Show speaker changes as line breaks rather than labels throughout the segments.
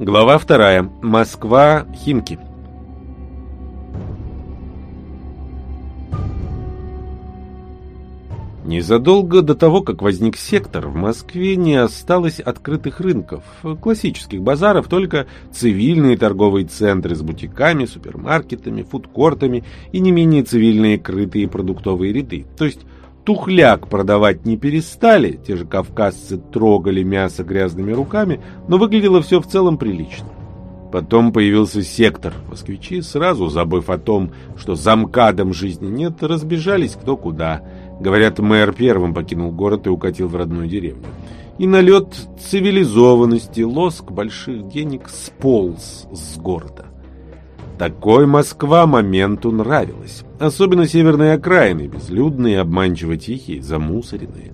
Глава вторая. Москва. Химки. Незадолго до того, как возник сектор, в Москве не осталось открытых рынков, классических базаров, только цивильные торговые центры с бутиками, супермаркетами, фудкортами и не менее цивильные крытые продуктовые ряды. То есть тухляк продавать не перестали, те же кавказцы трогали мясо грязными руками, но выглядело все в целом прилично. Потом появился сектор. Москвичи, сразу забыв о том, что замкадом жизни нет, разбежались кто куда – Говорят, мэр первым покинул город и укатил в родную деревню. И налет цивилизованности, лоск больших денег сполз с города. Такой Москва моменту нравилась. Особенно северные окраины, безлюдные, обманчиво тихие, замусоренные.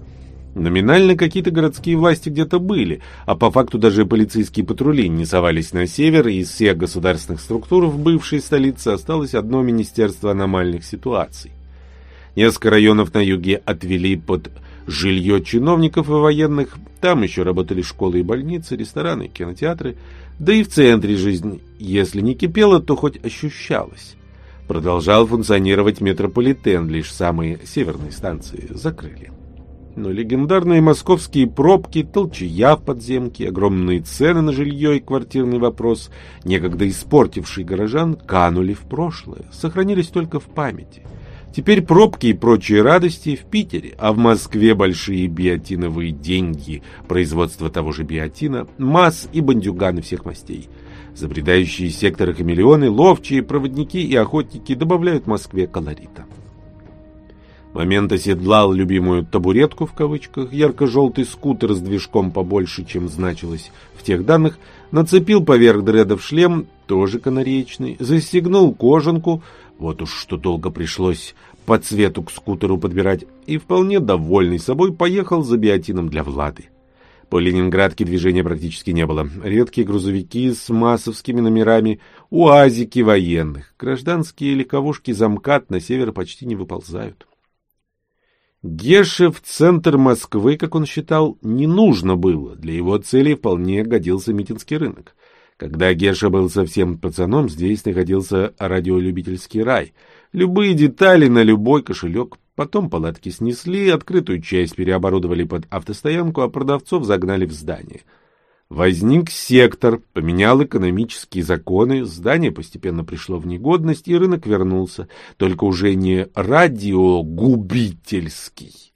Номинально какие-то городские власти где-то были, а по факту даже полицейские патрули не совались на север, и из всех государственных структур в бывшей столице осталось одно Министерство аномальных ситуаций. Несколько районов на юге отвели под жилье чиновников и военных. Там еще работали школы и больницы, рестораны, кинотеатры. Да и в центре жизнь, если не кипела, то хоть ощущалась. Продолжал функционировать метрополитен, лишь самые северные станции закрыли. Но легендарные московские пробки, толчая в подземке, огромные цены на жилье и квартирный вопрос, некогда испортивший горожан, канули в прошлое, сохранились только в памяти – Теперь пробки и прочие радости в Питере, а в Москве большие биотиновые деньги, производство того же биотина, масс и бандюганы всех мастей. Забредающие секторы хамелеоны, ловчие, проводники и охотники добавляют Москве колорита. Момент оседлал любимую «табуретку» в кавычках, ярко-желтый скутер с движком побольше, чем значилось в тех данных, нацепил поверх дредов шлем, тоже канареечный, застегнул кожанку, вот уж что долго пришлось по цвету к скутеру подбирать, и вполне довольный собой поехал за биотином для Влады. По Ленинградке движения практически не было. Редкие грузовики с массовскими номерами, уазики военных, гражданские легковушки замкат на север почти не выползают. Геше в центр Москвы, как он считал, не нужно было. Для его целей вполне годился Митинский рынок. Когда Геша был совсем пацаном, здесь находился радиолюбительский рай. Любые детали на любой кошелек. Потом палатки снесли, открытую часть переоборудовали под автостоянку, а продавцов загнали в здание. Возник сектор, поменял экономические законы, здание постепенно пришло в негодность, и рынок вернулся, только уже не радиогубительский.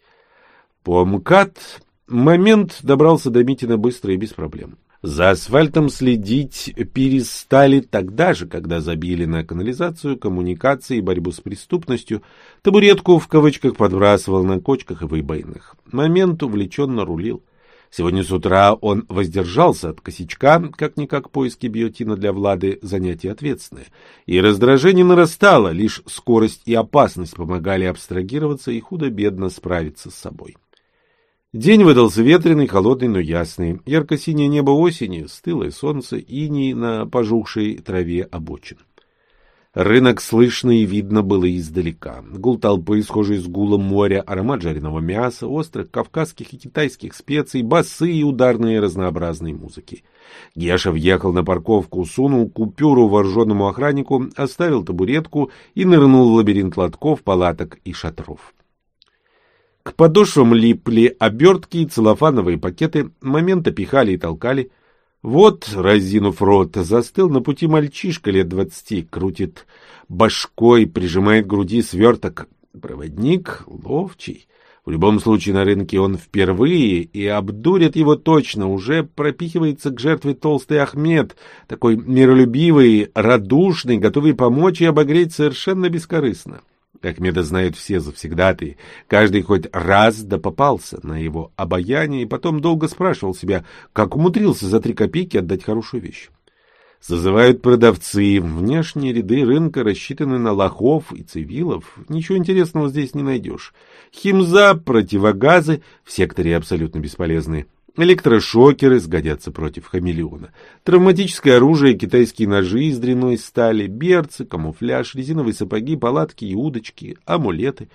По МКАД момент добрался до Митина быстро и без проблем. За асфальтом следить перестали тогда же, когда забили на канализацию, коммуникации и борьбу с преступностью. Табуретку в кавычках подбрасывал на кочках и выбоинах. Момент увлеченно рулил. Сегодня с утра он воздержался от косячка, как-никак поиски биотина для Влады занятие ответственное. И раздражение нарастало, лишь скорость и опасность помогали абстрагироваться и худо-бедно справиться с собой. День выдался ветреный, холодный, но ясный. Ярко-синее небо осени, стылое солнце, иней на пожухшей траве обочин. Рынок слышно и видно было издалека. Гул толпы, схожий с гулом моря, аромат жареного мяса, острых кавказских и китайских специй, басы и ударные разнообразные музыки. Геша въехал на парковку, сунул купюру вооруженному охраннику, оставил табуретку и нырнул в лабиринт лотков, палаток и шатров. К подошвам липли обертки и целлофановые пакеты, момента пихали и толкали. Вот, разинув рот, застыл на пути мальчишка лет двадцати, крутит башкой, прижимает к груди сверток. Проводник ловчий. В любом случае на рынке он впервые, и обдурит его точно, уже пропихивается к жертве толстый Ахмед, такой миролюбивый, радушный, готовый помочь и обогреть совершенно бескорыстно. Как Меда знают все завсегдатые, каждый хоть раз да попался на его обаяние и потом долго спрашивал себя, как умудрился за три копейки отдать хорошую вещь. Зазывают продавцы, внешние ряды рынка рассчитаны на лохов и цивилов, ничего интересного здесь не найдешь. Химза, противогазы в секторе абсолютно бесполезны. Электрошокеры сгодятся против хамелеона. Травматическое оружие, китайские ножи из дряной стали, берцы, камуфляж, резиновые сапоги, палатки и удочки, амулеты.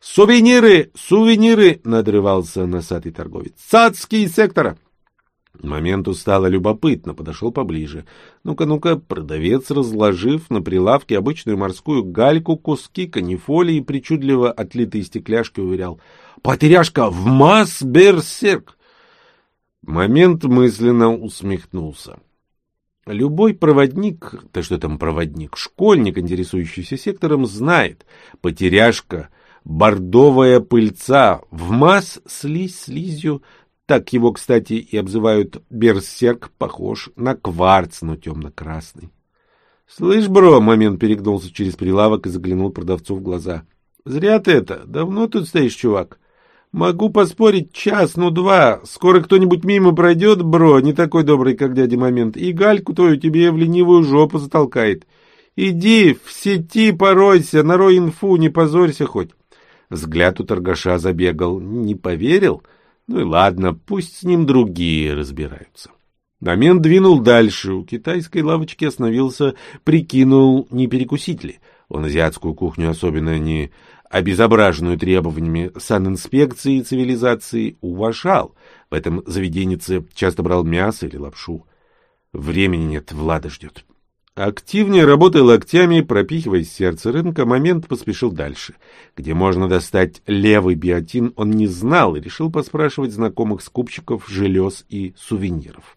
«Сувениры! Сувениры!» — надрывался носатый торговец. «Цацкие сектора!» Моменту стало любопытно, подошел поближе. Ну-ка, ну-ка, продавец, разложив на прилавке обычную морскую гальку, куски канифолии и причудливо отлитые стекляшки, уверял. «Потеряшка, в масс берсерк!» Момент мысленно усмехнулся. Любой проводник, да что там проводник, школьник, интересующийся сектором, знает. Потеряшка, бордовая пыльца, в масс слизь слизью — так его, кстати, и обзывают берсерк, похож на кварц, но темно-красный. — Слышь, бро, — момент перегнулся через прилавок и заглянул продавцу в глаза. — Зря ты это. Давно тут стоишь, чувак? Могу поспорить час, ну два. Скоро кто-нибудь мимо пройдет, бро, не такой добрый, как дядя Момент, и гальку твою тебе в ленивую жопу затолкает. Иди в сети поройся, нарой инфу, не позорься хоть. Взгляд у торгаша забегал. Не поверил? — ну и ладно, пусть с ним другие разбираются. Момент двинул дальше. У китайской лавочки остановился, прикинул, не перекусить ли. Он азиатскую кухню, особенно не обезображенную требованиями санинспекции и цивилизации, уважал. В этом заведенице часто брал мясо или лапшу. Времени нет, Влада ждет. Активнее работая локтями, пропихивая сердце рынка, момент поспешил дальше. Где можно достать левый биотин, он не знал и решил поспрашивать знакомых скупщиков желез и сувениров.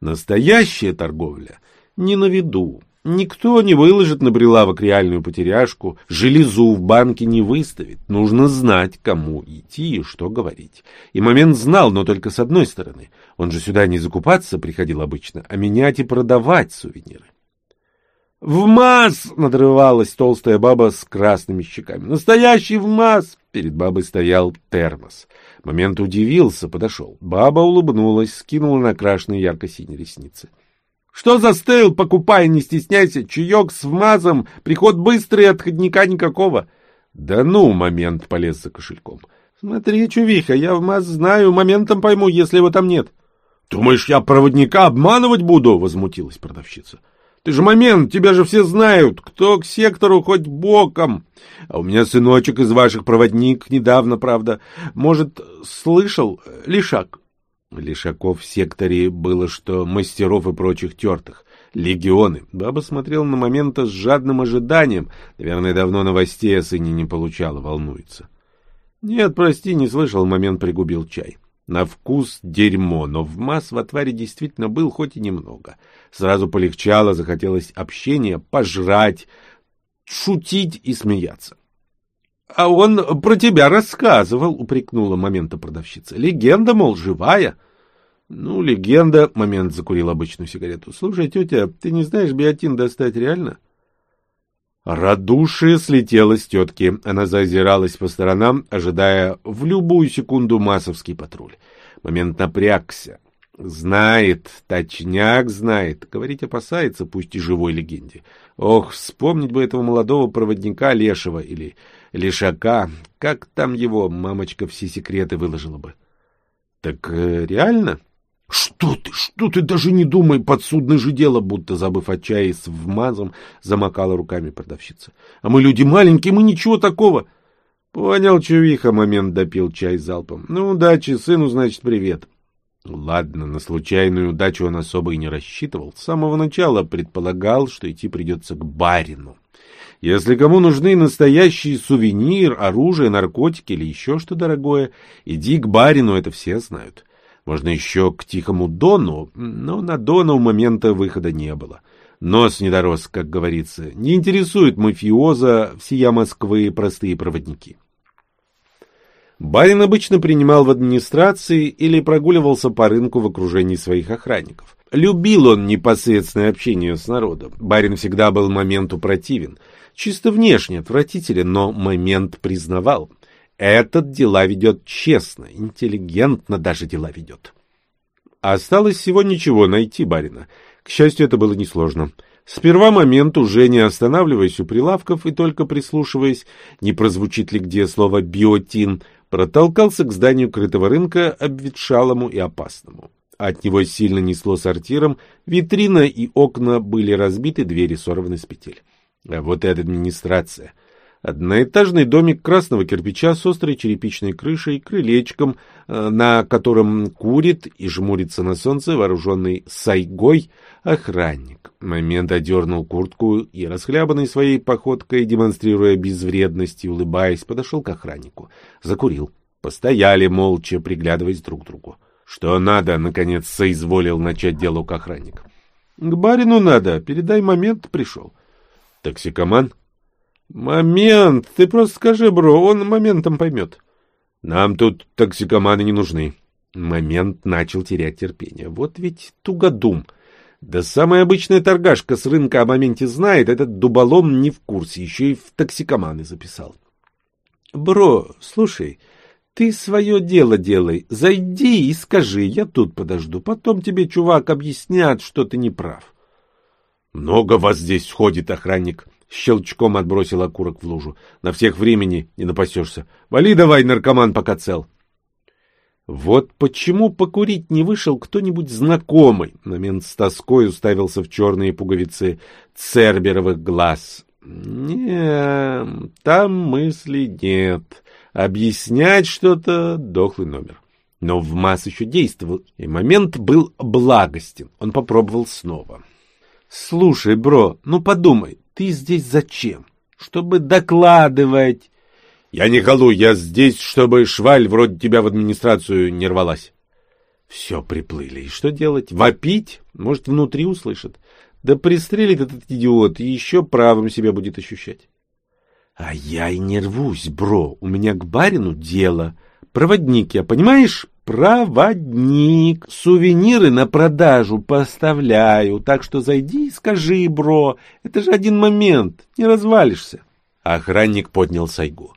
Настоящая торговля не на виду. Никто не выложит на прилавок реальную потеряшку, железу в банке не выставит. Нужно знать, кому идти и что говорить. И момент знал, но только с одной стороны. Он же сюда не закупаться приходил обычно, а менять и продавать сувениры. «В масс!» — надрывалась толстая баба с красными щеками. «Настоящий в масс!» Перед бабой стоял термос. Момент удивился, подошел. Баба улыбнулась, скинула накрашенные ярко-синие ресницы. Что застыл? Покупай, не стесняйся. Чаек с вмазом, приход быстрый, отходника никакого. Да ну, момент полез за кошельком. Смотри, чувиха, я вмаз знаю, моментом пойму, если его там нет. Думаешь, я проводника обманывать буду? Возмутилась продавщица. Ты же момент, тебя же все знают, кто к сектору хоть боком. А у меня сыночек из ваших проводник недавно, правда. Может, слышал? Лишак. Лишаков в секторе было что мастеров и прочих тертых. Легионы. Баба смотрела на момента с жадным ожиданием. Наверное, давно новостей о сыне не получала, волнуется. Нет, прости, не слышал, момент пригубил чай. На вкус дерьмо, но в масс в отваре действительно был, хоть и немного. Сразу полегчало, захотелось общения, пожрать, шутить и смеяться. — А он про тебя рассказывал, — упрекнула момента продавщица. — Легенда, мол, живая. — Ну, легенда, — момент закурил обычную сигарету. — Слушай, тетя, ты не знаешь биотин достать реально? Радушие слетело с тетки. Она зазиралась по сторонам, ожидая в любую секунду массовский патруль. Момент напрягся. Знает, точняк знает. Говорить опасается, пусть и живой легенде. Ох, вспомнить бы этого молодого проводника Лешего или Лешака. Как там его мамочка все секреты выложила бы? Так э, реально? Что ты, что ты, даже не думай, подсудное же дело, будто забыв от чая с вмазом, замокала руками продавщица. А мы люди маленькие, мы ничего такого. Понял, чувиха, момент допил чай залпом. Ну, удачи, сыну, значит, привет. Ладно, на случайную удачу он особо и не рассчитывал. С самого начала предполагал, что идти придется к барину. Если кому нужны настоящий сувенир, оружие, наркотики или еще что дорогое, иди к барину, это все знают. Можно еще к Тихому Дону, но на Дона у момента выхода не было. Нос не дорос, как говорится. Не интересует мафиоза всея Москвы простые проводники. Барин обычно принимал в администрации или прогуливался по рынку в окружении своих охранников. Любил он непосредственное общение с народом. Барин всегда был моменту противен. Чисто внешне отвратителен, но момент признавал. Этот дела ведет честно, интеллигентно даже дела ведет. Осталось всего ничего найти барина. К счастью, это было несложно. Сперва момент, уже не останавливаясь у прилавков и только прислушиваясь, не прозвучит ли где слово «биотин», протолкался к зданию крытого рынка, обветшалому и опасному. От него сильно несло сортиром, витрина и окна были разбиты, двери сорваны с петель. А вот и администрация. Одноэтажный домик красного кирпича с острой черепичной крышей, крылечком, э, на котором курит и жмурится на солнце вооруженный сайгой охранник. Момент одернул куртку и, расхлябанной своей походкой, демонстрируя безвредность и улыбаясь, подошел к охраннику. Закурил. Постояли молча, приглядываясь друг к другу. Что надо, наконец, соизволил начать диалог охранник. — К барину надо, передай момент пришел. — Токсикоман? — Момент, ты просто скажи, бро, он моментом поймет. — Нам тут токсикоманы не нужны. Момент начал терять терпение. Вот ведь тугодум. Да самая обычная торгашка с рынка о моменте знает, этот дуболом не в курсе, еще и в токсикоманы записал. — Бро, слушай, ты свое дело делай, зайди и скажи, я тут подожду, потом тебе, чувак, объяснят, что ты не прав. — Много вас здесь ходит, охранник. Щелчком отбросил окурок в лужу. На всех времени не напасешься. Вали давай, наркоман, пока цел. Вот почему покурить не вышел кто-нибудь знакомый. Момент с тоской уставился в черные пуговицы церберовых глаз. Не, там мысли нет. Объяснять что-то — дохлый номер. Но в масс еще действовал, и момент был благостен. Он попробовал снова. — Слушай, бро, ну подумай, ты здесь зачем? Чтобы докладывать. Я не халуй, я здесь, чтобы шваль вроде тебя в администрацию не рвалась. Все, приплыли. И что делать? Вопить? Может, внутри услышат? Да пристрелит этот идиот, и еще правым себя будет ощущать. А я и не рвусь, бро. У меня к барину дело. Проводник я, понимаешь? Проводник. Сувениры на продажу поставляю. Так что зайди и скажи, бро. Это же один момент. Не развалишься. Охранник поднял сайгу.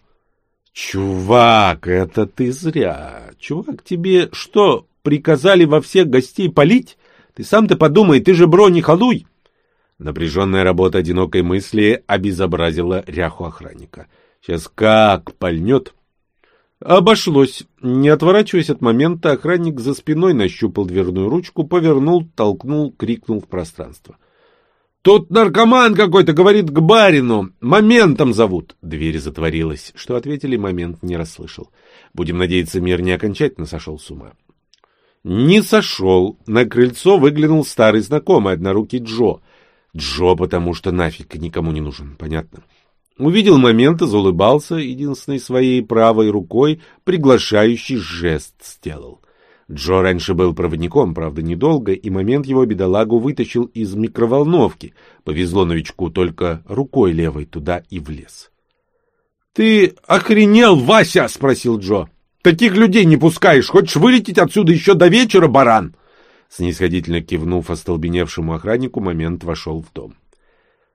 Чувак, это ты зря. Чувак, тебе что, приказали во всех гостей полить? Ты сам-то подумай, ты же, бро, не халуй. Напряженная работа одинокой мысли обезобразила ряху охранника. Сейчас как пальнет... Обошлось. Не отворачиваясь от момента, охранник за спиной нащупал дверную ручку, повернул, толкнул, крикнул в пространство. «Тут наркоман какой-то, говорит, к барину! Моментом зовут!» Дверь затворилась. Что ответили, момент не расслышал. Будем надеяться, мир не окончательно сошел с ума. Не сошел. На крыльцо выглянул старый знакомый, однорукий Джо. Джо, потому что нафиг никому не нужен, понятно. Увидел момент и заулыбался, единственной своей правой рукой приглашающий жест сделал. Джо раньше был проводником, правда, недолго, и момент его бедолагу вытащил из микроволновки. Повезло новичку только рукой левой туда и влез. — Ты охренел, Вася? — спросил Джо. — Таких людей не пускаешь. Хочешь вылететь отсюда еще до вечера, баран? Снисходительно кивнув остолбеневшему охраннику, момент вошел в дом.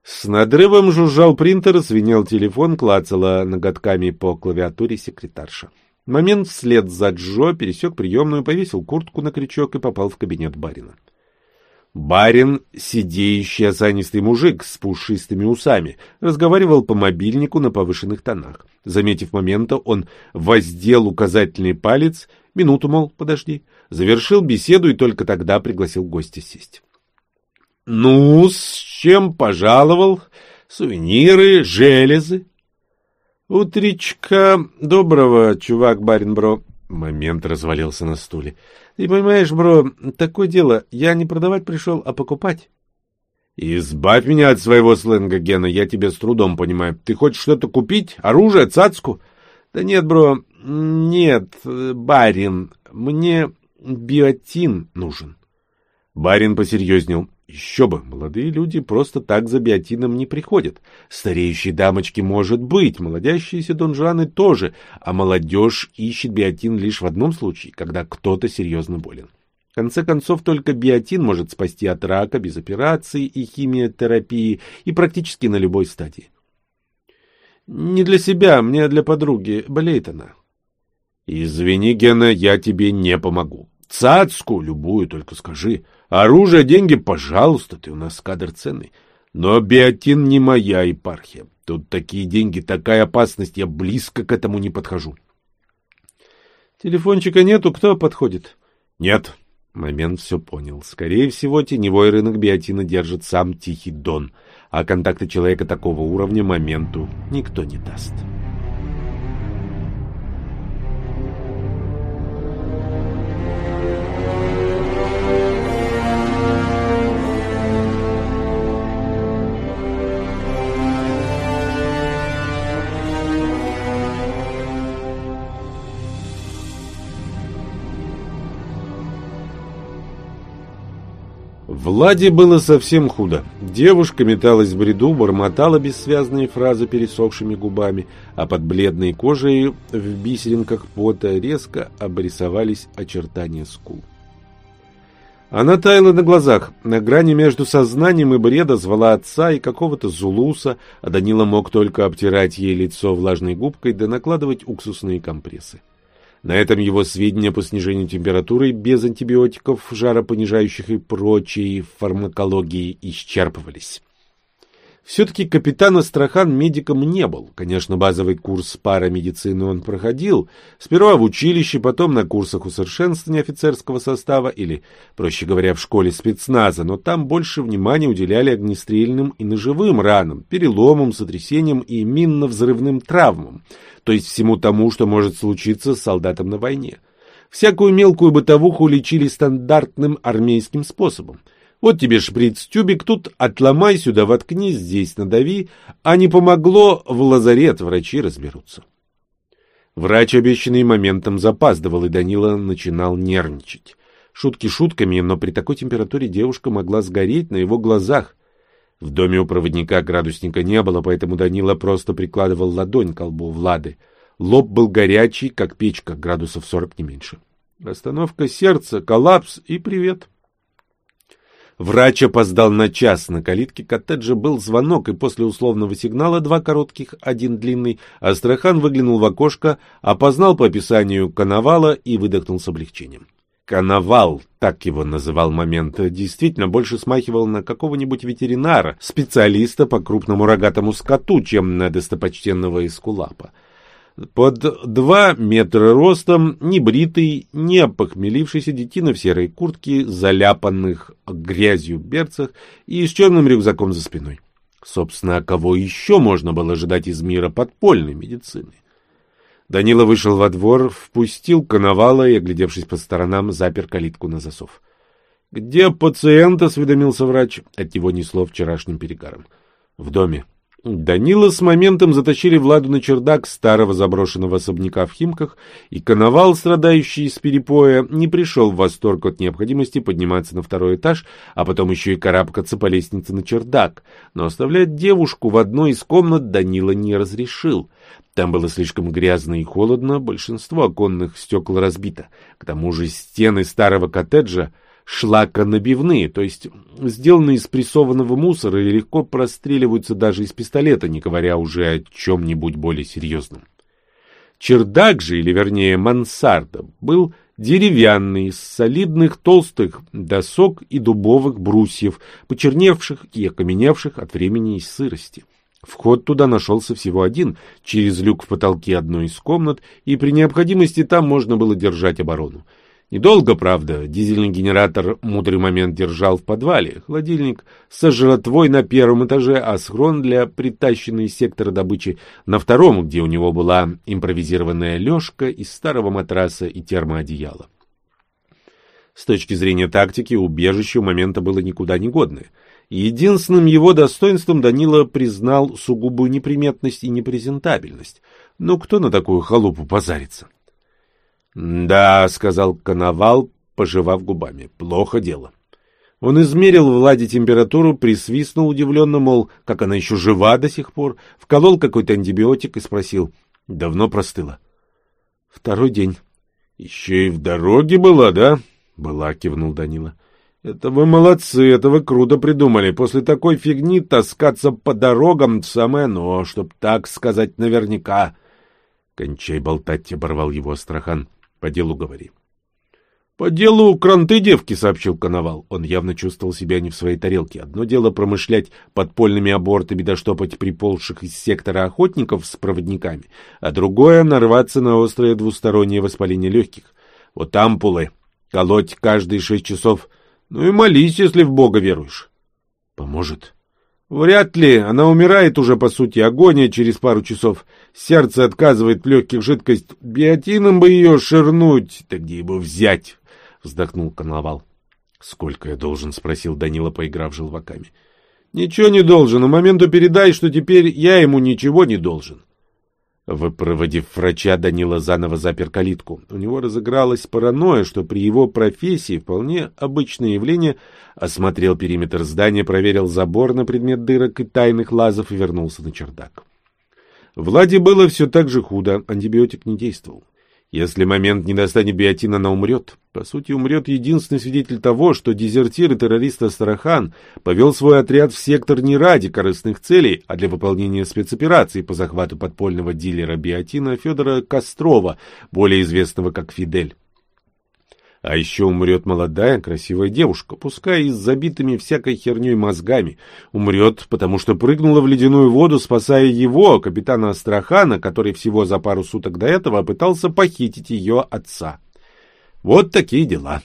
С надрывом жужжал принтер, звенел телефон, клацала ноготками по клавиатуре секретарша. Момент вслед за Джо пересек приемную, повесил куртку на крючок и попал в кабинет барина. Барин, сидеющий осанистый мужик с пушистыми усами, разговаривал по мобильнику на повышенных тонах. Заметив момента, он воздел указательный палец, минуту, мол, подожди, завершил беседу и только тогда пригласил гостя сесть. — Ну, с чем пожаловал? Сувениры, железы? — Утречка доброго, чувак барин, бро. Момент развалился на стуле. — Ты понимаешь, бро, такое дело, я не продавать пришел, а покупать. — Избавь меня от своего сленга, Гена, я тебя с трудом понимаю. Ты хочешь что-то купить? Оружие, цацку? — Да нет, бро, нет, барин, мне биотин нужен. Барин посерьезнел. Еще бы, молодые люди просто так за биотином не приходят. Стареющие дамочки, может быть, молодящиеся донжаны тоже, а молодежь ищет биотин лишь в одном случае, когда кто-то серьезно болен. В конце концов, только биотин может спасти от рака без операции и химиотерапии и практически на любой стадии. Не для себя, мне для подруги. Болеет она. Извини, Гена, я тебе не помогу. Цацку любую только скажи. Оружие, деньги, пожалуйста, ты у нас кадр ценный. Но биотин не моя епархия. Тут такие деньги, такая опасность, я близко к этому не подхожу. Телефончика нету, кто подходит? Нет. Момент все понял. Скорее всего, теневой рынок биотина держит сам Тихий Дон. а контакты человека такого уровня моменту никто не даст. Владе было совсем худо. Девушка металась в бреду, бормотала бессвязные фразы пересохшими губами, а под бледной кожей в бисеринках пота резко обрисовались очертания скул. Она таяла на глазах, на грани между сознанием и бреда звала отца и какого-то зулуса, а Данила мог только обтирать ей лицо влажной губкой да накладывать уксусные компрессы. На этом его сведения по снижению температуры без антибиотиков, жаропонижающих и прочей фармакологии исчерпывались. Все-таки капитан Астрахан медиком не был. Конечно, базовый курс парамедицины он проходил. Сперва в училище, потом на курсах усовершенствования офицерского состава или, проще говоря, в школе спецназа, но там больше внимания уделяли огнестрельным и ножевым ранам, переломам, сотрясениям и минно-взрывным травмам то есть всему тому, что может случиться с солдатом на войне. Всякую мелкую бытовуху лечили стандартным армейским способом. Вот тебе шприц-тюбик, тут отломай, сюда воткни, здесь надави, а не помогло, в лазарет врачи разберутся. Врач, обещанный моментом, запаздывал, и Данила начинал нервничать. Шутки шутками, но при такой температуре девушка могла сгореть на его глазах. В доме у проводника градусника не было, поэтому Данила просто прикладывал ладонь к колбу Влады. Лоб был горячий, как печка, градусов сорок не меньше. Остановка сердца, коллапс и привет. Врач опоздал на час. На калитке коттеджа был звонок, и после условного сигнала два коротких, один длинный, Астрахан выглянул в окошко, опознал по описанию коновала и выдохнул с облегчением. Коновал, так его называл момент, действительно больше смахивал на какого-нибудь ветеринара, специалиста по крупному рогатому скоту, чем на достопочтенного эскулапа. Под два метра ростом, небритый, не опохмелившийся детина в серой куртке, заляпанных грязью берцах и с черным рюкзаком за спиной. Собственно, кого еще можно было ожидать из мира подпольной медицины? Данила вышел во двор, впустил коновала и, оглядевшись по сторонам, запер калитку на засов. — Где пациент? — осведомился врач. От него несло вчерашним перегаром. — В доме. Данила с моментом затащили Владу на чердак старого заброшенного особняка в Химках, и коновал, страдающий с перепоя, не пришел в восторг от необходимости подниматься на второй этаж, а потом еще и карабкаться по лестнице на чердак. Но оставлять девушку в одной из комнат Данила не разрешил. Там было слишком грязно и холодно, большинство оконных стекол разбито. К тому же стены старого коттеджа шлаконабивные, то есть сделанные из прессованного мусора и легко простреливаются даже из пистолета, не говоря уже о чем-нибудь более серьезном. Чердак же, или вернее мансарда, был деревянный, с солидных толстых досок и дубовых брусьев, почерневших и окаменевших от времени и сырости. Вход туда нашелся всего один, через люк в потолке одной из комнат, и при необходимости там можно было держать оборону. Недолго, правда, дизельный генератор мудрый момент держал в подвале, холодильник со жратвой на первом этаже, а схрон для притащенной сектора добычи на втором, где у него была импровизированная лёжка из старого матраса и термоодеяла. С точки зрения тактики, убежище у момента было никуда не годное. Единственным его достоинством Данила признал сугубую неприметность и непрезентабельность. Но кто на такую халупу позарится? «Да», — сказал Коновал, пожевав губами, — «плохо дело». Он измерил Владе температуру, присвистнул удивленно, мол, как она еще жива до сих пор, вколол какой-то антибиотик и спросил, давно простыла. Второй день. Еще и в дороге была, да? Была, кивнул Данила. Это вы молодцы, это вы круто придумали. После такой фигни таскаться по дорогам самое оно, чтоб так сказать наверняка. Кончай болтать, оборвал его Астрахан. По делу говори. — По делу кранты девки, — сообщил Коновал. Он явно чувствовал себя не в своей тарелке. Одно дело промышлять подпольными абортами да штопать приползших из сектора охотников с проводниками, а другое — нарваться на острое двустороннее воспаление легких. Вот ампулы. Колоть каждые шесть часов. Ну и молись, если в Бога веруешь. — Поможет. — Вряд ли, она умирает уже, по сути, агония через пару часов. Сердце отказывает в легких жидкость. Биотином бы ее ширнуть, да где его взять? Вздохнул Коновал. Сколько я должен? Спросил Данила, поиграв желваками. Ничего не должен, а моменту передай, что теперь я ему ничего не должен. Выпроводив врача, Данила заново запер калитку. У него разыгралась паранойя, что при его профессии вполне обычное явление. Осмотрел периметр здания, проверил забор на предмет дырок и тайных лазов и вернулся на чердак. Владе было все так же худо, антибиотик не действовал. Если момент не достанет биотина, она умрет. По сути, умрет единственный свидетель того, что дезертир и террорист Астрахан повел свой отряд в сектор не ради корыстных целей, а для выполнения спецоперации по захвату подпольного дилера биотина Федора Кострова, более известного как Фидель. А еще умрет молодая, красивая девушка, пускай и с забитыми всякой херней мозгами. Умрет, потому что прыгнула в ледяную воду, спасая его, капитана Астрахана, который всего за пару суток до этого пытался похитить ее отца. Вот такие дела.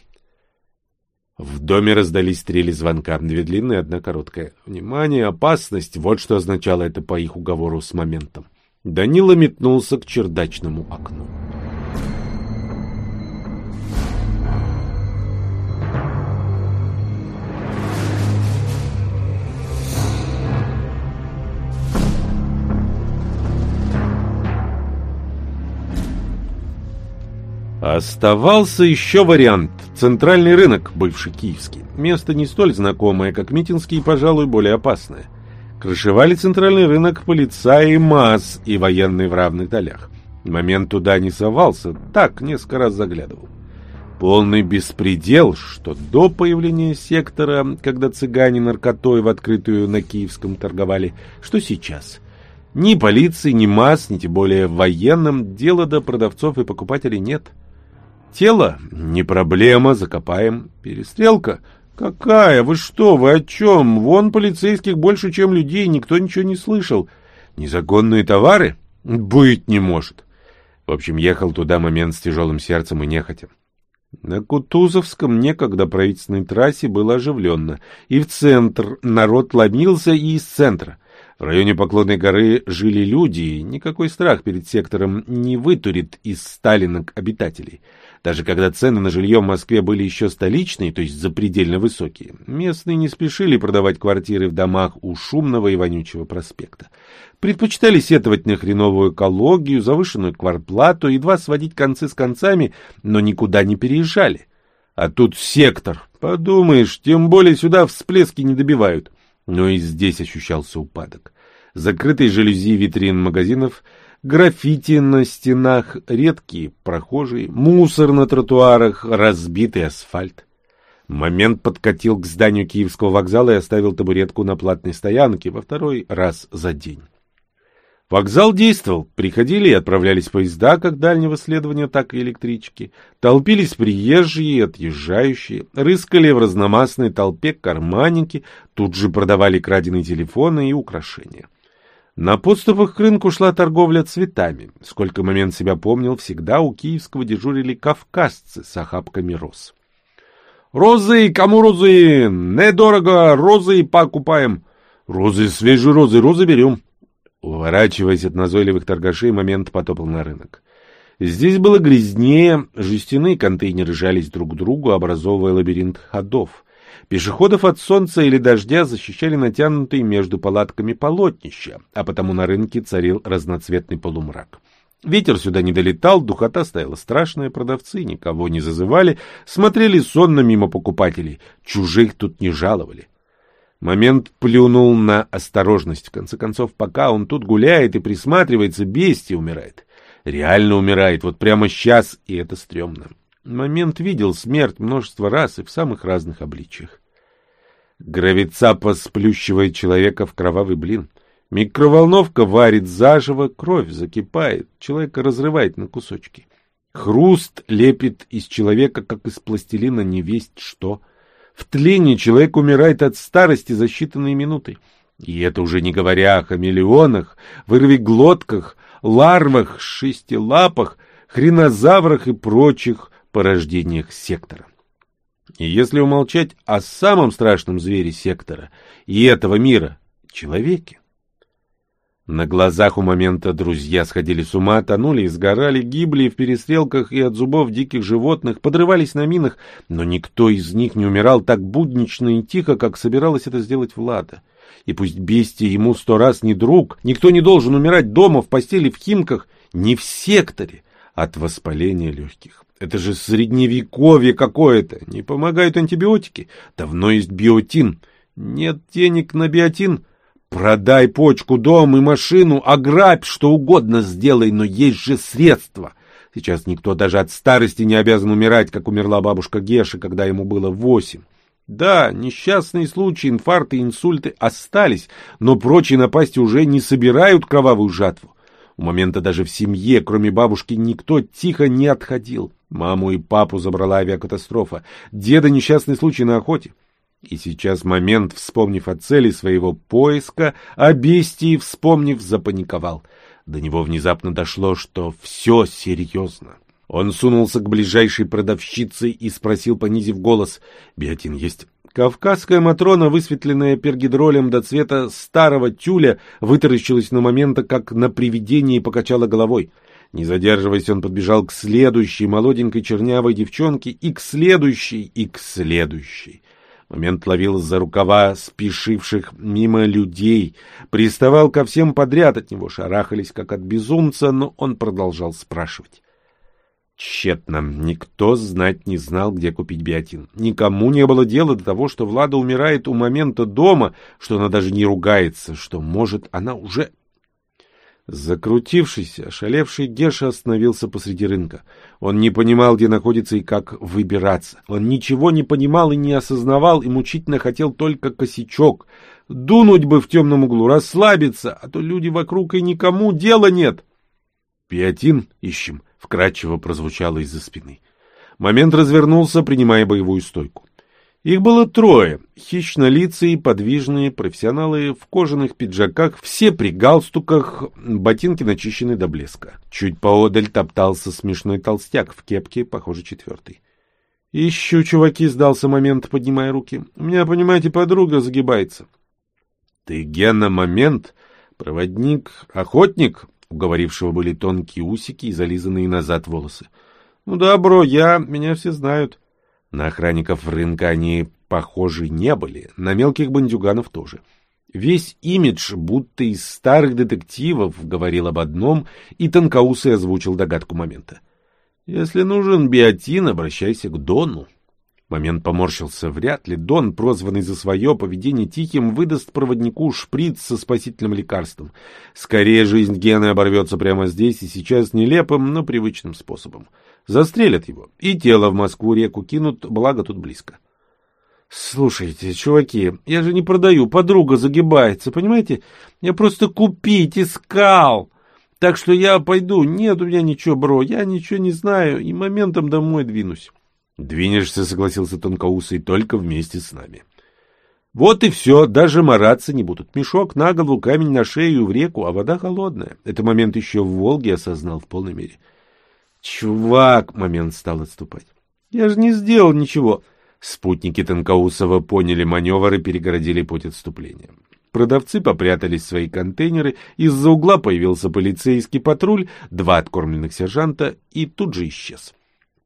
В доме раздались стрели звонка, две длинные, одна короткая. Внимание, опасность, вот что означало это по их уговору с моментом. Данила метнулся к чердачному окну. Оставался еще вариант – центральный рынок, бывший киевский. Место не столь знакомое, как Митинский, и, пожалуй, более опасное. Крышевали центральный рынок полицаи МАЗ и военные в равных долях. Момент туда не совался, так несколько раз заглядывал. Полный беспредел, что до появления сектора, когда цыгане наркотой в открытую на Киевском торговали, что сейчас. Ни полиции, ни МАЗ, ни тем более военным дела до продавцов и покупателей нет. — Тело? Не проблема, закопаем. Перестрелка? Какая? Вы что? Вы о чем? Вон полицейских больше, чем людей, никто ничего не слышал. Незаконные товары? Быть не может. В общем, ехал туда момент с тяжелым сердцем и нехотя. На Кутузовском некогда правительственной трассе было оживленно, и в центр народ ломился и из центра. В районе Поклонной горы жили люди, и никакой страх перед сектором не вытурит из сталинок обитателей. Даже когда цены на жилье в Москве были еще столичные, то есть запредельно высокие, местные не спешили продавать квартиры в домах у шумного и вонючего проспекта. Предпочитали сетовать на хреновую экологию, завышенную квартплату, едва сводить концы с концами, но никуда не переезжали. А тут сектор. Подумаешь, тем более сюда всплески не добивают. Но и здесь ощущался упадок. Закрытые жалюзи витрин магазинов — граффити на стенах, редкие прохожие, мусор на тротуарах, разбитый асфальт. Момент подкатил к зданию Киевского вокзала и оставил табуретку на платной стоянке во второй раз за день. Вокзал действовал, приходили и отправлялись поезда как дальнего следования, так и электрички. Толпились приезжие и отъезжающие, рыскали в разномастной толпе карманники, тут же продавали краденые телефоны и украшения. На подступах к рынку шла торговля цветами. Сколько момент себя помнил, всегда у киевского дежурили кавказцы с охапками роз. «Розы! Кому розы? Недорого! Розы покупаем!» «Розы, свежие розы, розы берем!» Уворачиваясь от назойливых торгашей, момент потопал на рынок. Здесь было грязнее, жестяные контейнеры жались друг к другу, образовывая лабиринт ходов. Пешеходов от солнца или дождя защищали натянутые между палатками полотнища, а потому на рынке царил разноцветный полумрак. Ветер сюда не долетал, духота стояла страшная, продавцы никого не зазывали, смотрели сонно мимо покупателей, чужих тут не жаловали. Момент плюнул на осторожность. В конце концов, пока он тут гуляет и присматривается, бестия умирает. Реально умирает, вот прямо сейчас, и это стрёмно. Момент видел смерть множество раз и в самых разных обличиях. Гравицапа сплющивает человека в кровавый блин. Микроволновка варит заживо, кровь закипает, человека разрывает на кусочки. Хруст лепит из человека, как из пластилина, не весть что. В тлении человек умирает от старости за считанные минуты. И это уже не говоря о хамелеонах, вырвиглотках, ларвах, шестилапах, хренозаврах и прочих порождениях сектора. И если умолчать о самом страшном звере сектора и этого мира, человеке. На глазах у момента друзья сходили с ума, тонули сгорали, гибли в перестрелках и от зубов диких животных, подрывались на минах, но никто из них не умирал так буднично и тихо, как собиралась это сделать Влада. И пусть бестия ему сто раз не друг, никто не должен умирать дома, в постели, в химках, не в секторе от воспаления легких. Это же средневековье какое-то, не помогают антибиотики, давно есть биотин. Нет денег на биотин, Продай почку, дом и машину, ограбь, что угодно сделай, но есть же средства. Сейчас никто даже от старости не обязан умирать, как умерла бабушка Геша, когда ему было восемь. Да, несчастные случаи, инфаркты инсульты остались, но прочие напасти уже не собирают кровавую жатву. У момента даже в семье, кроме бабушки, никто тихо не отходил. Маму и папу забрала авиакатастрофа, деда несчастный случай на охоте. И сейчас момент, вспомнив о цели своего поиска, о бестии вспомнив, запаниковал. До него внезапно дошло, что все серьезно. Он сунулся к ближайшей продавщице и спросил, понизив голос, «Биотин есть?» Кавказская Матрона, высветленная пергидролем до цвета старого тюля, вытаращилась на момента, как на привидение и покачала головой. Не задерживаясь, он подбежал к следующей молоденькой чернявой девчонке и к следующей, и к следующей. Момент ловил за рукава спешивших мимо людей, приставал ко всем подряд, от него шарахались, как от безумца, но он продолжал спрашивать. Тщетно. Никто знать не знал, где купить биотин. Никому не было дела до того, что Влада умирает у момента дома, что она даже не ругается, что, может, она уже Закрутившийся, ошалевший Геша остановился посреди рынка. Он не понимал, где находится и как выбираться. Он ничего не понимал и не осознавал, и мучительно хотел только косячок. Дунуть бы в темном углу, расслабиться, а то люди вокруг и никому дела нет. «Пиатин ищем», — вкратчиво прозвучало из-за спины. Момент развернулся, принимая боевую стойку. Их было трое, хищнолицые, подвижные, профессионалы в кожаных пиджаках, все при галстуках, ботинки начищены до блеска. Чуть поодаль топтался смешной толстяк в кепке, похоже, четвертый. «Ищу, чуваки», — сдался момент, поднимая руки. «У меня, понимаете, подруга загибается». «Ты, Гена, момент, проводник, охотник?» У были тонкие усики и зализанные назад волосы. «Ну да, бро, я, меня все знают». На охранников рынка они похожи не были, на мелких бандюганов тоже. Весь имидж, будто из старых детективов, говорил об одном, и Тонкоусый озвучил догадку момента. «Если нужен биотин, обращайся к Дону». Момент поморщился. Вряд ли Дон, прозванный за свое поведение тихим, выдаст проводнику шприц со спасительным лекарством. Скорее, жизнь Гены оборвется прямо здесь и сейчас нелепым, но привычным способом. Застрелят его, и тело в Москву-реку кинут, благо тут близко. Слушайте, чуваки, я же не продаю, подруга загибается, понимаете? Я просто купить искал. Так что я пойду. Нет у меня ничего, бро, я ничего не знаю и моментом домой двинусь. Двинешься, согласился Тонкоусый, только вместе с нами. Вот и все, даже мараться не будут. Мешок на голову, камень на шею в реку, а вода холодная. Это момент еще в Волге осознал в полной мере. Чувак, момент стал отступать. Я же не сделал ничего. Спутники Танкаусова поняли маневр и перегородили путь отступления. Продавцы попрятались в свои контейнеры, из-за угла появился полицейский патруль, два откормленных сержанта и тут же исчез.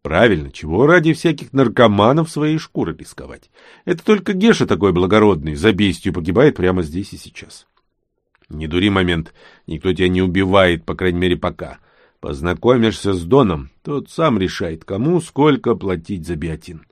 Правильно, чего ради всяких наркоманов своей шкуры рисковать? Это только Геша такой благородный, за бестью погибает прямо здесь и сейчас. Не дури момент, никто тебя не убивает, по крайней мере, пока. Познакомишься с Доном, тот сам решает, кому сколько платить за биотин.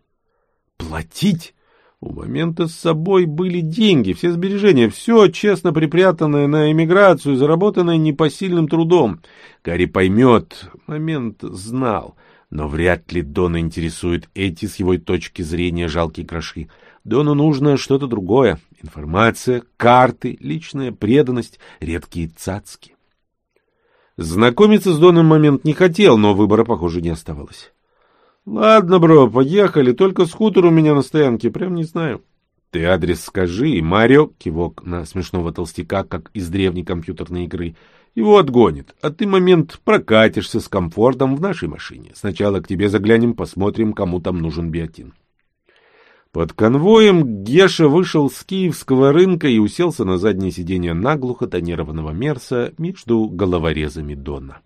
Платить? У момента с собой были деньги, все сбережения, все честно припрятанное на эмиграцию, заработанное непосильным трудом. Гарри поймет, момент знал, но вряд ли Дона интересует эти с его точки зрения жалкие гроши. Дону нужно что-то другое. Информация, карты, личная преданность, редкие цацки. Знакомиться с Доном момент не хотел, но выбора, похоже, не оставалось. — Ладно, бро, поехали, только скутер у меня на стоянке, прям не знаю. — Ты адрес скажи, и Марио, кивок на смешного толстяка, как из древней компьютерной игры, его отгонит, а ты момент прокатишься с комфортом в нашей машине. Сначала к тебе заглянем, посмотрим, кому там нужен биотин. Под конвоем Геша вышел с киевского рынка и уселся на заднее сиденье наглухо тонированного Мерса между головорезами Дона.